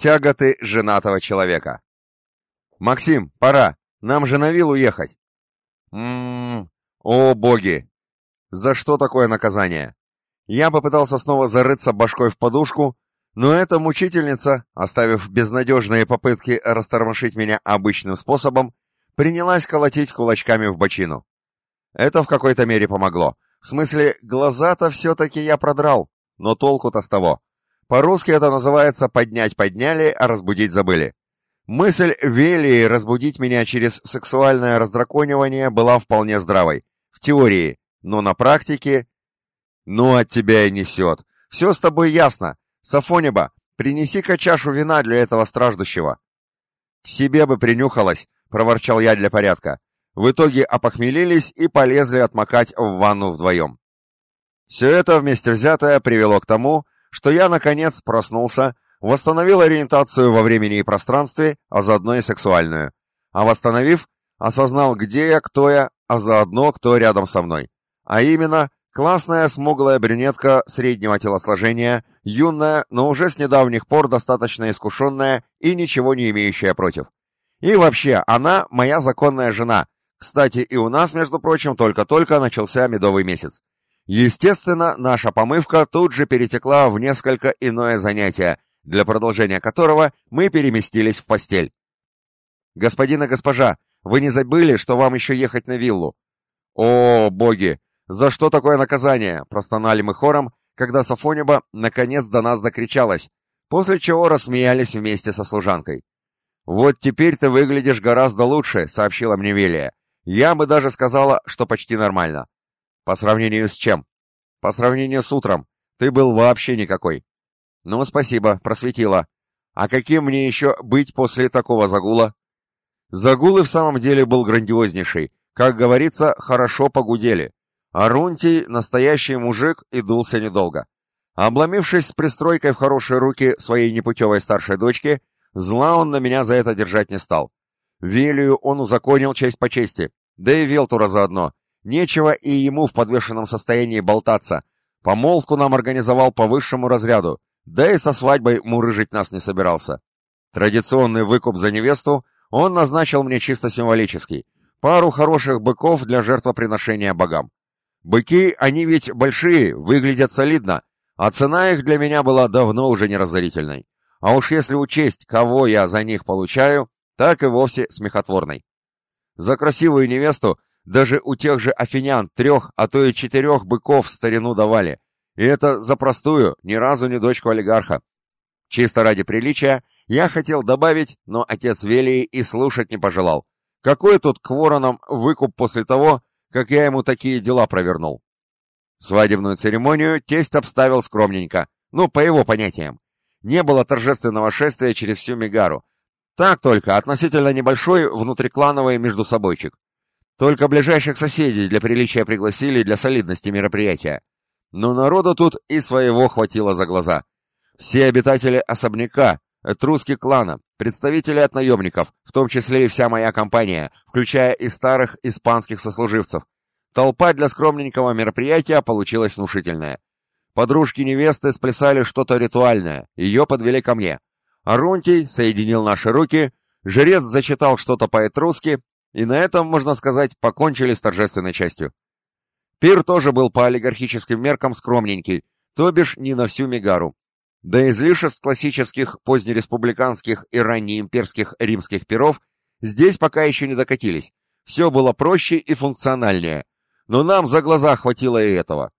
Тяготы женатого человека. «Максим, пора! Нам же на виллу ехать!» «Ммм... О, боги! За что такое наказание?» Я попытался снова зарыться башкой в подушку, но эта мучительница, оставив безнадежные попытки растормошить меня обычным способом, принялась колотить кулачками в бочину. Это в какой-то мере помогло. В смысле, глаза-то все-таки я продрал, но толку-то с того. По-русски это называется «поднять подняли, а разбудить забыли». Мысль Велии разбудить меня через сексуальное раздраконивание была вполне здравой. В теории, но на практике... Ну, от тебя и несет. Все с тобой ясно. Сафониба, принеси-ка чашу вина для этого страждущего. К себе бы принюхалась, проворчал я для порядка. В итоге опохмелились и полезли отмокать в ванну вдвоем. Все это вместе взятое привело к тому, что я, наконец, проснулся, восстановил ориентацию во времени и пространстве, а заодно и сексуальную. А восстановив, осознал, где я, кто я, а заодно кто рядом со мной. А именно, классная смуглая брюнетка среднего телосложения, юная, но уже с недавних пор достаточно искушенная и ничего не имеющая против. И вообще, она моя законная жена. Кстати, и у нас, между прочим, только-только начался медовый месяц. Естественно, наша помывка тут же перетекла в несколько иное занятие, для продолжения которого мы переместились в постель. «Господин и госпожа, вы не забыли, что вам еще ехать на виллу?» «О, боги! За что такое наказание?» — простонали мы хором, когда Сафониба наконец до нас докричалась, после чего рассмеялись вместе со служанкой. «Вот теперь ты выглядишь гораздо лучше», — сообщила мне Велия. «Я бы даже сказала, что почти нормально». «По сравнению с чем?» «По сравнению с утром. Ты был вообще никакой». «Ну, спасибо, просветила. А каким мне еще быть после такого загула?» Загул и в самом деле был грандиознейший. Как говорится, хорошо погудели. Арунтий — настоящий мужик и дулся недолго. Обломившись с пристройкой в хорошие руки своей непутевой старшей дочки, Зла он на меня за это держать не стал. Велию он узаконил честь по чести, да и Велтура заодно. Нечего и ему в подвешенном состоянии болтаться. Помолвку нам организовал по высшему разряду, да и со свадьбой мурыжить нас не собирался. Традиционный выкуп за невесту он назначил мне чисто символический. Пару хороших быков для жертвоприношения богам. Быки, они ведь большие, выглядят солидно, а цена их для меня была давно уже неразорительной. А уж если учесть, кого я за них получаю, так и вовсе смехотворной. За красивую невесту даже у тех же афинян трех, а то и четырех быков в старину давали. И это за простую, ни разу не дочку олигарха. Чисто ради приличия я хотел добавить, но отец Велии и слушать не пожелал. Какой тут к воронам выкуп после того, как я ему такие дела провернул? Свадебную церемонию тесть обставил скромненько, ну, по его понятиям не было торжественного шествия через всю Мигару. Так только, относительно небольшой внутриклановый междусобойчик. Только ближайших соседей для приличия пригласили для солидности мероприятия. Но народу тут и своего хватило за глаза. Все обитатели особняка, этруски клана, представители от наемников, в том числе и вся моя компания, включая и старых испанских сослуживцев. Толпа для скромненького мероприятия получилась внушительная. Подружки невесты сплясали что-то ритуальное, ее подвели ко мне. Арунтий соединил наши руки, жрец зачитал что-то по-этрусски, и на этом, можно сказать, покончили с торжественной частью. Пир тоже был по олигархическим меркам скромненький, то бишь не на всю Мегару. До излишеств классических позднереспубликанских и раннеимперских римских пиров здесь пока еще не докатились. Все было проще и функциональнее. Но нам за глаза хватило и этого.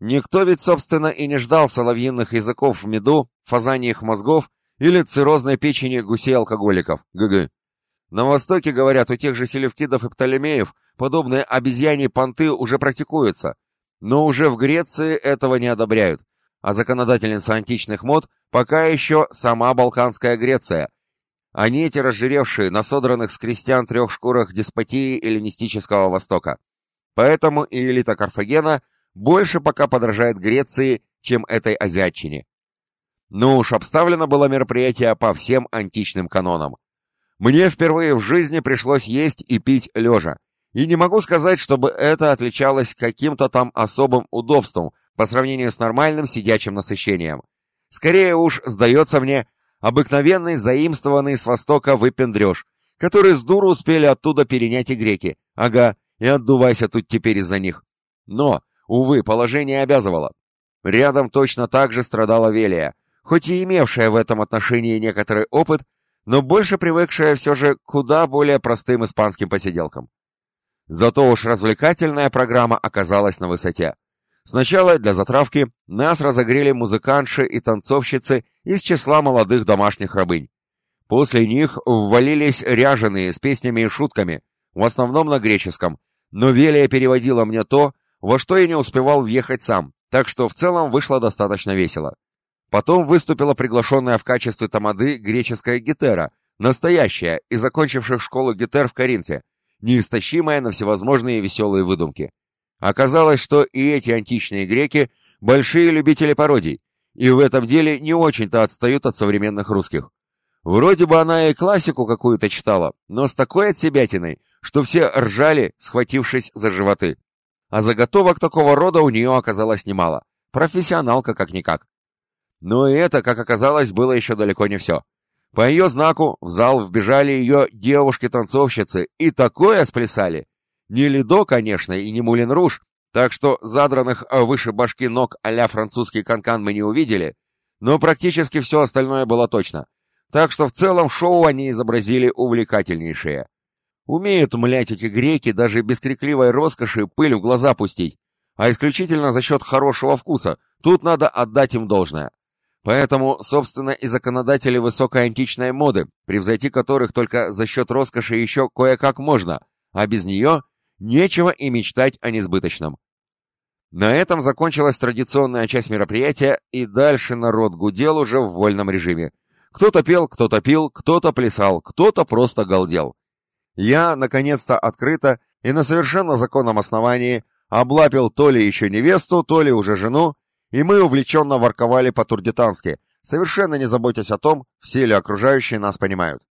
Никто ведь, собственно, и не ждал соловьиных языков в меду, фазаньих мозгов или циррозной печени гусей-алкоголиков, ГГ. На Востоке, говорят, у тех же селевкидов и птолемеев подобные обезьяньи понты уже практикуются, но уже в Греции этого не одобряют, а законодательница античных мод пока еще сама Балканская Греция, а не эти разжиревшие, на содранных с крестьян трех шкурах деспотии эллинистического Востока. Поэтому и элита Карфагена больше пока подражает Греции, чем этой азиатчине. Ну уж обставлено было мероприятие по всем античным канонам. Мне впервые в жизни пришлось есть и пить лежа. И не могу сказать, чтобы это отличалось каким-то там особым удобством по сравнению с нормальным сидячим насыщением. Скорее уж, сдается мне, обыкновенный заимствованный с востока выпендреж, который с дуру успели оттуда перенять и греки. Ага, и отдувайся тут теперь из-за них. Но, увы, положение обязывало. Рядом точно так же страдала Велия, хоть и имевшая в этом отношении некоторый опыт, но больше привыкшая все же куда более простым испанским посиделкам. Зато уж развлекательная программа оказалась на высоте. Сначала для затравки нас разогрели музыкантши и танцовщицы из числа молодых домашних рабынь. После них ввалились ряженые с песнями и шутками, в основном на греческом, но Велия переводила мне то, во что я не успевал въехать сам, так что в целом вышло достаточно весело. Потом выступила приглашенная в качестве тамады греческая гитера, настоящая, и закончивших школу гитер в Коринфе, неистощимая на всевозможные веселые выдумки. Оказалось, что и эти античные греки – большие любители пародий, и в этом деле не очень-то отстают от современных русских. Вроде бы она и классику какую-то читала, но с такой отсебятиной, что все ржали, схватившись за животы. А заготовок такого рода у нее оказалось немало. Профессионалка как-никак. Но и это, как оказалось, было еще далеко не все. По ее знаку в зал вбежали ее девушки-танцовщицы и такое сплясали. Не Лидо, конечно, и не Мулин Руж, так что задранных выше башки ног а французский канкан мы не увидели, но практически все остальное было точно. Так что в целом шоу они изобразили увлекательнейшее. Умеют, млять, эти греки даже без крикливой роскоши пыль в глаза пустить, а исключительно за счет хорошего вкуса, тут надо отдать им должное. Поэтому, собственно, и законодатели высокой античной моды, превзойти которых только за счет роскоши еще кое-как можно, а без нее нечего и мечтать о несбыточном. На этом закончилась традиционная часть мероприятия, и дальше народ гудел уже в вольном режиме. Кто-то пел, кто-то пил, кто-то плясал, кто-то просто галдел. Я, наконец-то, открыто и на совершенно законном основании облапил то ли еще невесту, то ли уже жену, и мы увлеченно ворковали по-турдитански, совершенно не заботясь о том, все ли окружающие нас понимают.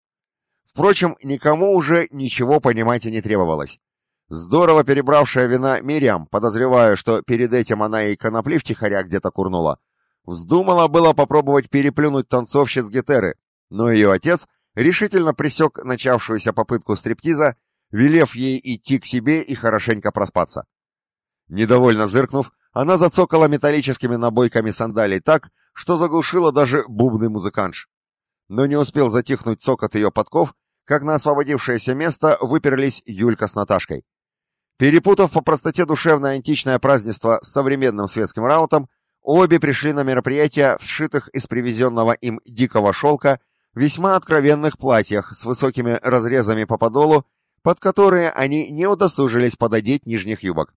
Впрочем, никому уже ничего понимать и не требовалось. Здорово перебравшая вина Мириам, подозревая, что перед этим она и конопли втихаря где-то курнула, вздумала было попробовать переплюнуть танцовщиц Гетеры, но ее отец решительно пресек начавшуюся попытку стриптиза, велев ей идти к себе и хорошенько проспаться. Недовольно зыркнув, она зацокала металлическими набойками сандалий так, что заглушила даже бубный музыканш. Но не успел затихнуть цокот ее подков, как на освободившееся место выперлись Юлька с Наташкой. Перепутав по простоте душевное античное празднество с современным светским раутом, обе пришли на мероприятие в сшитых из привезенного им дикого шелка весьма откровенных платьях с высокими разрезами по подолу, под которые они не удосужились пододеть нижних юбок.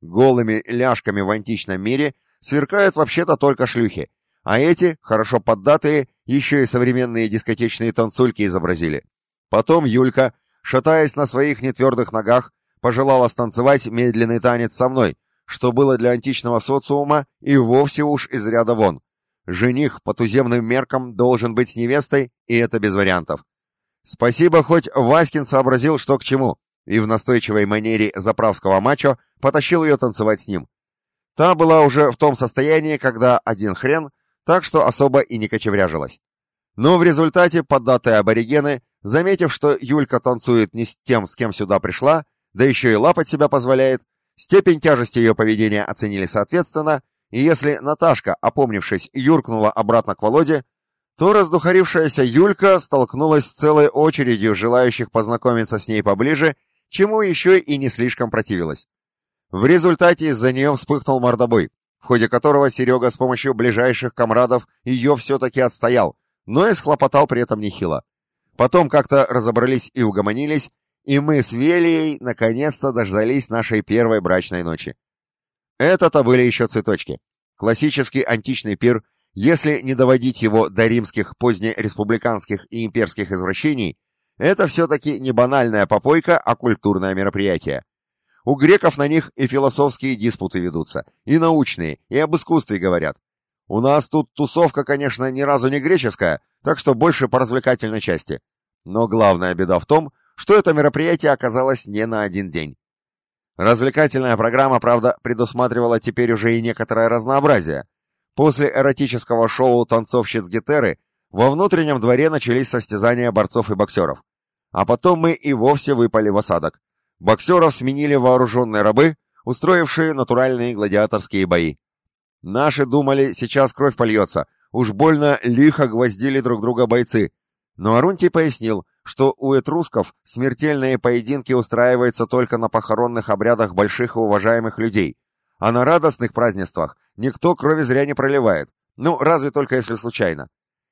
Голыми ляжками в античном мире сверкают вообще-то только шлюхи, а эти, хорошо поддатые, еще и современные дискотечные танцульки изобразили. Потом Юлька, шатаясь на своих нетвердых ногах, пожелала станцевать медленный танец со мной, что было для античного социума и вовсе уж из ряда вон. Жених по туземным меркам должен быть с невестой, и это без вариантов. Спасибо, хоть Васькин сообразил, что к чему, и в настойчивой манере заправского мачо потащил ее танцевать с ним. Та была уже в том состоянии, когда один хрен, так что особо и не кочевряжилась. Но в результате поддатые аборигены, заметив, что Юлька танцует не с тем, с кем сюда пришла, да еще и лапать себя позволяет, степень тяжести ее поведения оценили соответственно, и если Наташка, опомнившись, юркнула обратно к Володе, то раздухарившаяся Юлька столкнулась с целой очередью желающих познакомиться с ней поближе чему еще и не слишком противилась. В результате из-за нее вспыхнул мордобой, в ходе которого Серега с помощью ближайших комрадов ее все-таки отстоял, но и схлопотал при этом нехило. Потом как-то разобрались и угомонились, и мы с Велией наконец-то дождались нашей первой брачной ночи. Это-то были еще цветочки. Классический античный пир, если не доводить его до римских позднереспубликанских и имперских извращений, это все-таки не банальная попойка, а культурное мероприятие. У греков на них и философские диспуты ведутся, и научные, и об искусстве говорят. У нас тут тусовка, конечно, ни разу не греческая, так что больше по развлекательной части. Но главная беда в том, что это мероприятие оказалось не на один день. Развлекательная программа, правда, предусматривала теперь уже и некоторое разнообразие. После эротического шоу танцовщиц гитеры во внутреннем дворе начались состязания борцов и боксеров. А потом мы и вовсе выпали в осадок. Боксеров сменили вооруженные рабы, устроившие натуральные гладиаторские бои. Наши думали, сейчас кровь польется, уж больно лихо гвоздили друг друга бойцы. Но Арунтий пояснил, что у этрусков смертельные поединки устраиваются только на похоронных обрядах больших и уважаемых людей, а на радостных празднествах никто крови зря не проливает, ну, разве только если случайно.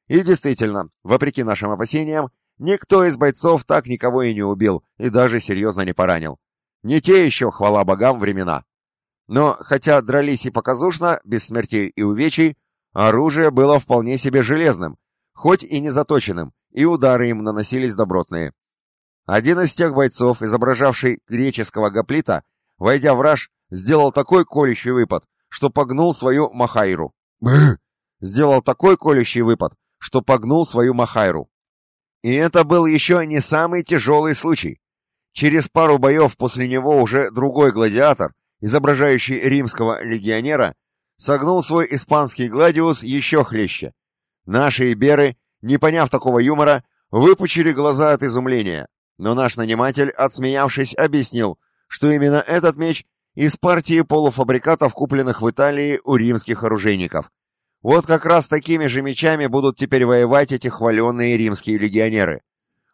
И действительно, вопреки нашим опасениям, никто из бойцов так никого и не убил, и даже серьезно не поранил. Не те еще, хвала богам, времена. Но, хотя дрались и показушно, без смертей и увечий, оружие было вполне себе железным, хоть и не заточенным, и удары им наносились добротные. Один из тех бойцов, изображавший греческого гоплита, войдя в раж, сделал такой колющий выпад, что погнул свою махайру. Сделал такой колющий выпад, что погнул свою махайру. И это был еще не самый тяжелый случай. Через пару боев после него уже другой гладиатор, изображающий римского легионера, согнул свой испанский гладиус еще хлеще. Наши иберы, не поняв такого юмора, выпучили глаза от изумления, но наш наниматель, отсмеявшись, объяснил, что именно этот меч из партии полуфабрикатов, купленных в Италии у римских оружейников. Вот как раз такими же мечами будут теперь воевать эти хваленные римские легионеры.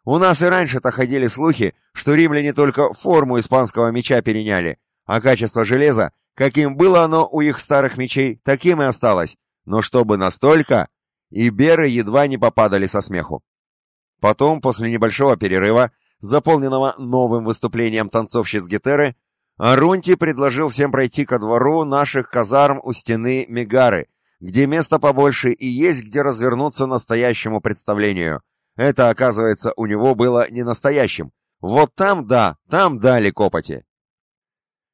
У нас и раньше-то ходили слухи, что римляне только форму испанского меча переняли, а качество железа, каким было оно у их старых мечей, таким и осталось. Но чтобы настолько, и беры едва не попадали со смеху. Потом, после небольшого перерыва, заполненного новым выступлением танцовщиц Гетеры, Арунти предложил всем пройти ко двору наших казарм у стены Мегары, где место побольше и есть где развернуться настоящему представлению. Это, оказывается, у него было не настоящим. Вот там, да, там дали копоти.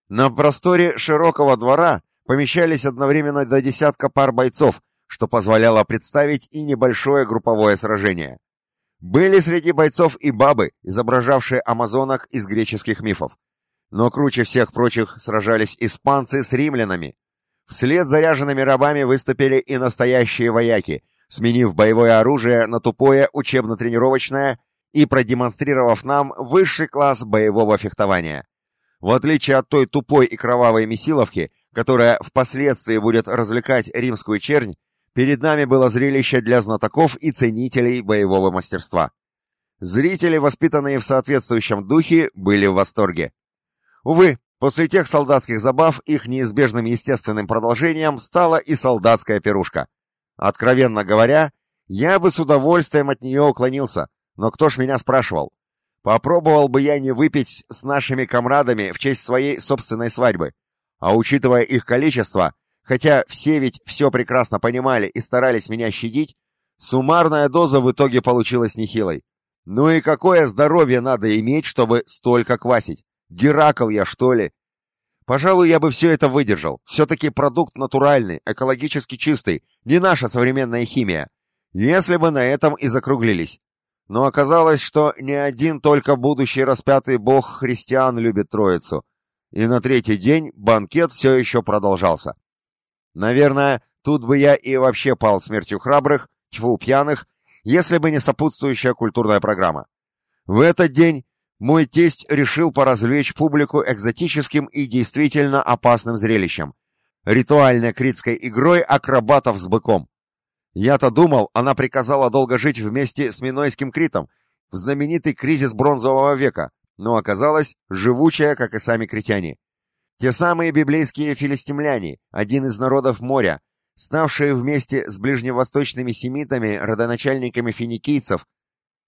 На просторе широкого двора помещались одновременно до десятка пар бойцов, что позволяло представить и небольшое групповое сражение. Были среди бойцов и бабы, изображавшие амазонок из греческих мифов. Но круче всех прочих сражались испанцы с римлянами. Вслед заряженными рабами выступили и настоящие вояки, сменив боевое оружие на тупое учебно-тренировочное и продемонстрировав нам высший класс боевого фехтования. В отличие от той тупой и кровавой месиловки, которая впоследствии будет развлекать римскую чернь, перед нами было зрелище для знатоков и ценителей боевого мастерства. Зрители, воспитанные в соответствующем духе, были в восторге. Увы, после тех солдатских забав их неизбежным естественным продолжением стала и солдатская пирушка. Откровенно говоря, я бы с удовольствием от нее уклонился, но кто ж меня спрашивал? Попробовал бы я не выпить с нашими комрадами в честь своей собственной свадьбы. А учитывая их количество, хотя все ведь все прекрасно понимали и старались меня щадить, суммарная доза в итоге получилась нехилой. Ну и какое здоровье надо иметь, чтобы столько квасить? Геракл я, что ли? Пожалуй, я бы все это выдержал. Все-таки продукт натуральный, экологически чистый, не наша современная химия. Если бы на этом и закруглились. Но оказалось, что не один только будущий распятый бог христиан любит Троицу. И на третий день банкет все еще продолжался. Наверное, тут бы я и вообще пал смертью храбрых, тьфу, пьяных, если бы не сопутствующая культурная программа. В этот день мой тесть решил поразвлечь публику экзотическим и действительно опасным зрелищем — ритуальной критской игрой акробатов с быком. Я-то думал, она приказала долго жить вместе с Минойским Критом в знаменитый кризис бронзового века, но оказалось, живучая, как и сами критяне. Те самые библейские филистимляне, один из народов моря, ставшие вместе с ближневосточными семитами родоначальниками финикийцев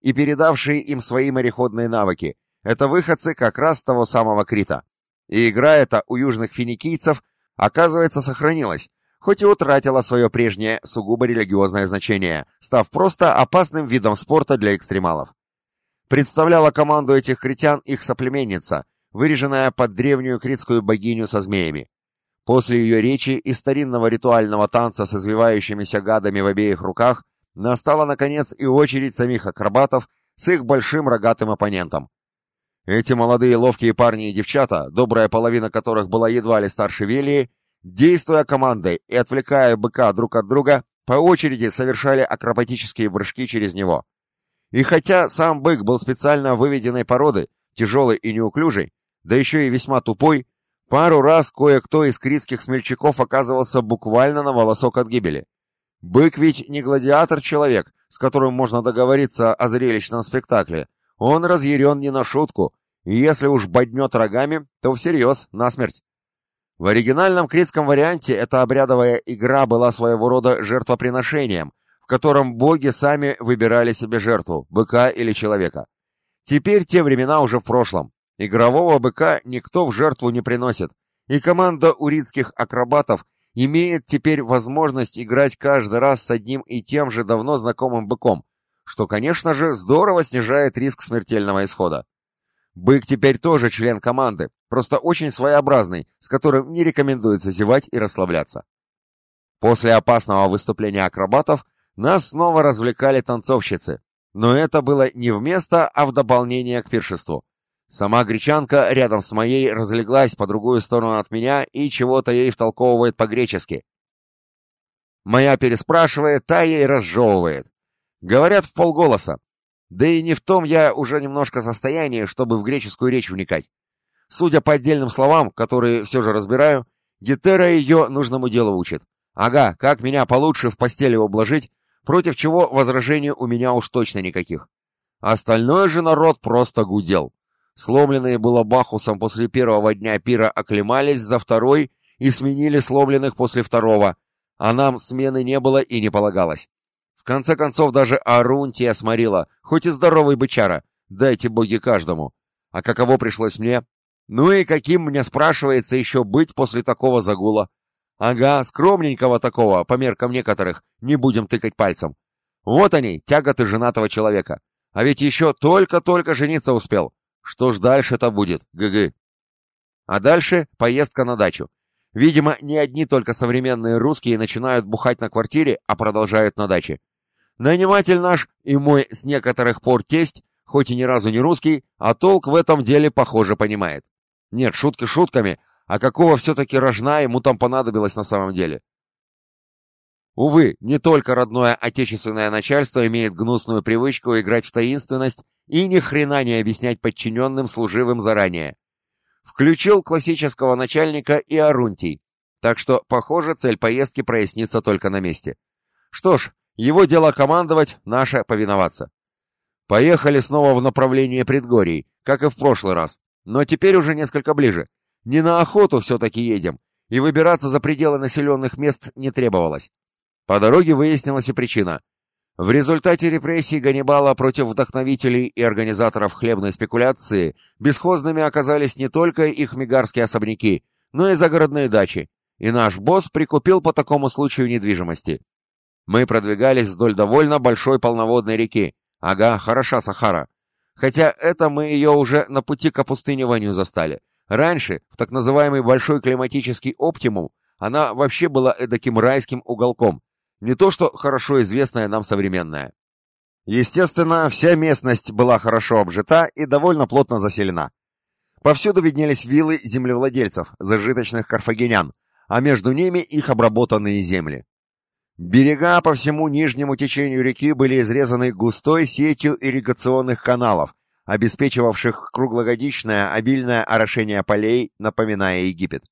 и передавшие им свои мореходные навыки, это выходцы как раз того самого Крита. И игра эта у южных финикийцев, оказывается, сохранилась, хоть и утратила свое прежнее сугубо религиозное значение, став просто опасным видом спорта для экстремалов. Представляла команду этих критян их соплеменница, выреженная под древнюю критскую богиню со змеями. После ее речи и старинного ритуального танца с извивающимися гадами в обеих руках настала, наконец, и очередь самих акробатов с их большим рогатым оппонентом. Эти молодые ловкие парни и девчата, добрая половина которых была едва ли старше Велии, действуя командой и отвлекая быка друг от друга, по очереди совершали акробатические прыжки через него. И хотя сам бык был специально выведенной породы, тяжелый и неуклюжий, да еще и весьма тупой, пару раз кое-кто из критских смельчаков оказывался буквально на волосок от гибели. Бык ведь не гладиатор-человек, с которым можно договориться о зрелищном спектакле. Он разъярен не на шутку, и если уж боднет рогами, то всерьез, насмерть. В оригинальном критском варианте эта обрядовая игра была своего рода жертвоприношением, в котором боги сами выбирали себе жертву, быка или человека. Теперь те времена уже в прошлом. Игрового быка никто в жертву не приносит, и команда урицких акробатов имеет теперь возможность играть каждый раз с одним и тем же давно знакомым быком, что, конечно же, здорово снижает риск смертельного исхода. Бык теперь тоже член команды, просто очень своеобразный, с которым не рекомендуется зевать и расслабляться. После опасного выступления акробатов нас снова развлекали танцовщицы, но это было не вместо, а в дополнение к пиршеству. Сама гречанка рядом с моей разлеглась по другую сторону от меня и чего-то ей втолковывает по-гречески. Моя переспрашивает, та ей разжевывает. Говорят в полголоса. Да и не в том я уже немножко состоянии, чтобы в греческую речь вникать. Судя по отдельным словам, которые все же разбираю, Гетера ее нужному делу учит. Ага, как меня получше в постели ублажить, против чего возражений у меня уж точно никаких. Остальной же народ просто гудел. Сломленные было Бахусом после первого дня пира оклемались за второй и сменили сломленных после второго, а нам смены не было и не полагалось. В конце концов даже Арунтия сморила, хоть и здоровый бычара, дайте боги каждому. А каково пришлось мне? Ну и каким мне спрашивается еще быть после такого загула? Ага, скромненького такого, по меркам некоторых, не будем тыкать пальцем. Вот они, тяготы женатого человека. А ведь еще только-только жениться успел. Что ж дальше-то будет, ГГ? А дальше поездка на дачу. Видимо, не одни только современные русские начинают бухать на квартире, а продолжают на даче. Наниматель наш и мой с некоторых пор тесть, хоть и ни разу не русский, а толк в этом деле, похоже, понимает. Нет, шутки шутками, а какого все-таки рожна ему там понадобилось на самом деле? Увы, не только родное отечественное начальство имеет гнусную привычку играть в таинственность и ни хрена не объяснять подчиненным служивым заранее. Включил классического начальника и Арунтий, так что, похоже, цель поездки прояснится только на месте. Что ж, его дело командовать, наше повиноваться. Поехали снова в направлении предгорий, как и в прошлый раз, но теперь уже несколько ближе. Не на охоту все-таки едем, и выбираться за пределы населенных мест не требовалось. По дороге выяснилась и причина. В результате репрессий Ганнибала против вдохновителей и организаторов хлебной спекуляции бесхозными оказались не только их мигарские особняки, но и загородные дачи, и наш босс прикупил по такому случаю недвижимости. Мы продвигались вдоль довольно большой полноводной реки. Ага, хороша Сахара. Хотя это мы ее уже на пути к опустыниванию застали. Раньше, в так называемый большой климатический оптимум, она вообще была эдаким райским уголком, не то что хорошо известная нам современная. Естественно, вся местность была хорошо обжита и довольно плотно заселена. Повсюду виднелись виллы землевладельцев, зажиточных карфагенян, а между ними их обработанные земли. Берега по всему нижнему течению реки были изрезаны густой сетью ирригационных каналов, обеспечивавших круглогодичное обильное орошение полей, напоминая Египет.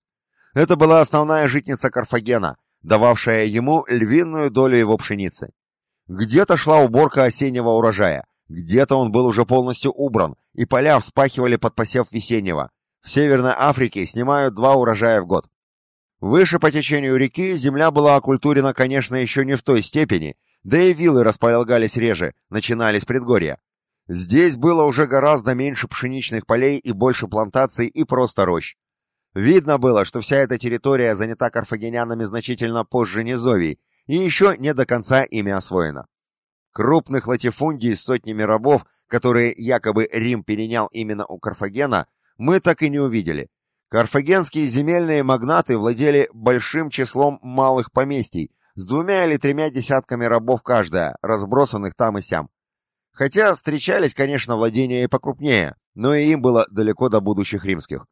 Это была основная житница Карфагена, дававшая ему львиную долю его пшеницы. Где-то шла уборка осеннего урожая, где-то он был уже полностью убран, и поля вспахивали под посев весеннего. В Северной Африке снимают два урожая в год. Выше по течению реки земля была окультурена, конечно, еще не в той степени, да и вилы располагались реже, начинались предгорья. Здесь было уже гораздо меньше пшеничных полей и больше плантаций и просто рощ. Видно было, что вся эта территория занята карфагенянами значительно позже Низовий, и еще не до конца ими освоена. Крупных латифундий с сотнями рабов, которые якобы Рим перенял именно у Карфагена, мы так и не увидели. Карфагенские земельные магнаты владели большим числом малых поместий, с двумя или тремя десятками рабов каждая, разбросанных там и сям. Хотя встречались, конечно, владения и покрупнее, но и им было далеко до будущих римских.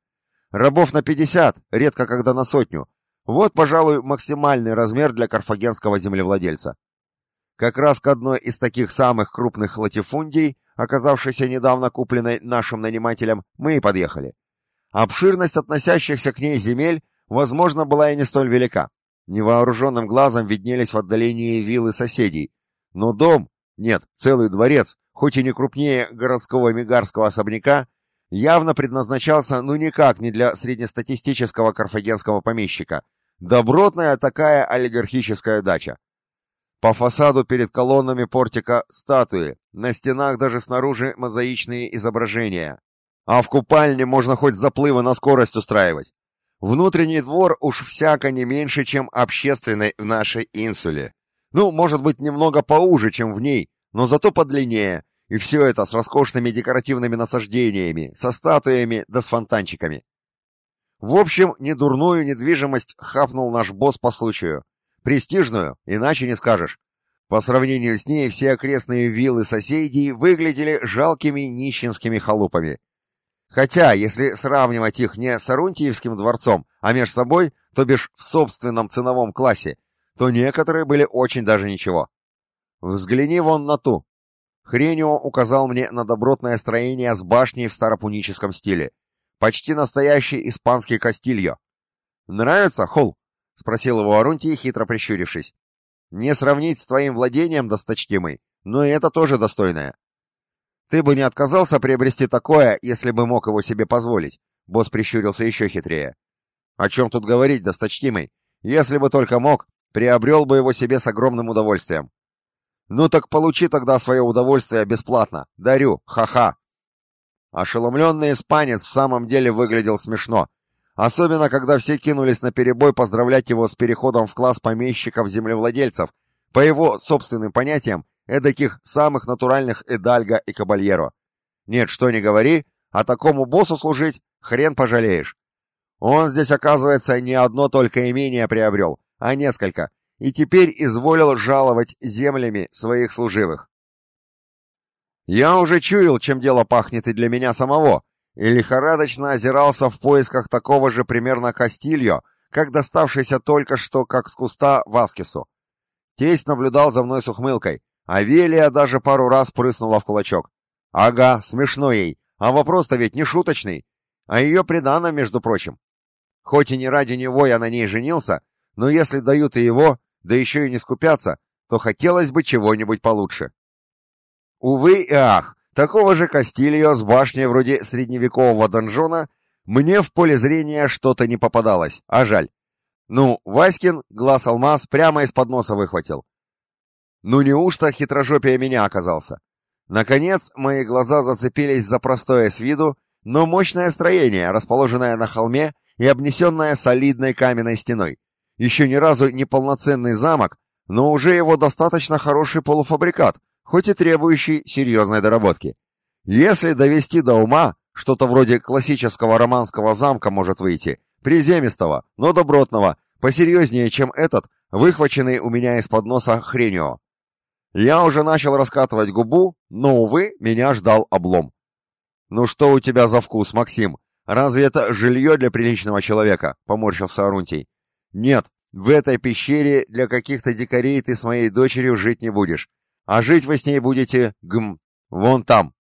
Рабов на 50, редко когда на сотню. Вот, пожалуй, максимальный размер для карфагенского землевладельца. Как раз к одной из таких самых крупных латифундий, оказавшейся недавно купленной нашим нанимателем, мы и подъехали. Обширность относящихся к ней земель, возможно, была и не столь велика. Невооруженным глазом виднелись в отдалении виллы соседей. Но дом, нет, целый дворец, хоть и не крупнее городского мигарского особняка, явно предназначался ну никак не для среднестатистического карфагенского помещика. Добротная такая олигархическая дача. По фасаду перед колоннами портика статуи, на стенах даже снаружи мозаичные изображения. А в купальне можно хоть заплывы на скорость устраивать. Внутренний двор уж всяко не меньше, чем общественный в нашей инсуле. Ну, может быть, немного поуже, чем в ней, но зато подлиннее, и все это с роскошными декоративными насаждениями, со статуями да с фонтанчиками. В общем, недурную недвижимость хапнул наш босс по случаю. Престижную, иначе не скажешь. По сравнению с ней все окрестные виллы соседей выглядели жалкими нищенскими халупами. Хотя, если сравнивать их не с Арунтиевским дворцом, а между собой, то бишь в собственном ценовом классе, то некоторые были очень даже ничего. Взгляни вон на ту. Хренио указал мне на добротное строение с башней в старопуническом стиле. Почти настоящий испанский Кастильо. «Нравится, Холл?» — спросил его Арунтий, хитро прищурившись. «Не сравнить с твоим владением, досточтимый, но и это тоже достойное. «Ты бы не отказался приобрести такое, если бы мог его себе позволить?» Босс прищурился еще хитрее. «О чем тут говорить, досточтимый? Если бы только мог, приобрел бы его себе с огромным удовольствием». «Ну так получи тогда свое удовольствие бесплатно. Дарю. Ха-ха». Ошеломленный испанец в самом деле выглядел смешно. Особенно, когда все кинулись на перебой поздравлять его с переходом в класс помещиков-землевладельцев, по его собственным понятиям, эдаких самых натуральных Эдальго и Кабальеро. Нет, что не говори, а такому боссу служить хрен пожалеешь. Он здесь, оказывается, не одно только имение приобрел, а несколько, и теперь изволил жаловать землями своих служивых. Я уже чуял, чем дело пахнет и для меня самого, и лихорадочно озирался в поисках такого же примерно Кастильо, как доставшийся только что как с куста Васкису. Тесть наблюдал за мной с ухмылкой, Авелия даже пару раз прыснула в кулачок. Ага, смешно ей, а вопрос-то ведь не шуточный. А ее предано, между прочим. Хоть и не ради него я на ней женился, но если дают и его, да еще и не скупятся, то хотелось бы чего-нибудь получше. Увы и ах, такого же Кастильо с башней вроде средневекового донжона мне в поле зрения что-то не попадалось, а жаль. Ну, Васькин глаз алмаз прямо из-под носа выхватил. Ну неужто хитрожопие меня оказался? Наконец, мои глаза зацепились за простое с виду, но мощное строение, расположенное на холме и обнесенное солидной каменной стеной. Еще ни разу не полноценный замок, но уже его достаточно хороший полуфабрикат, хоть и требующий серьезной доработки. Если довести до ума, что-то вроде классического романского замка может выйти, приземистого, но добротного, посерьезнее, чем этот, выхваченный у меня из-под носа хренью. Я уже начал раскатывать губу, но, увы, меня ждал облом. «Ну что у тебя за вкус, Максим? Разве это жилье для приличного человека?» — поморщился Арунтий. «Нет, в этой пещере для каких-то дикарей ты с моей дочерью жить не будешь. А жить вы с ней будете, гм, вон там».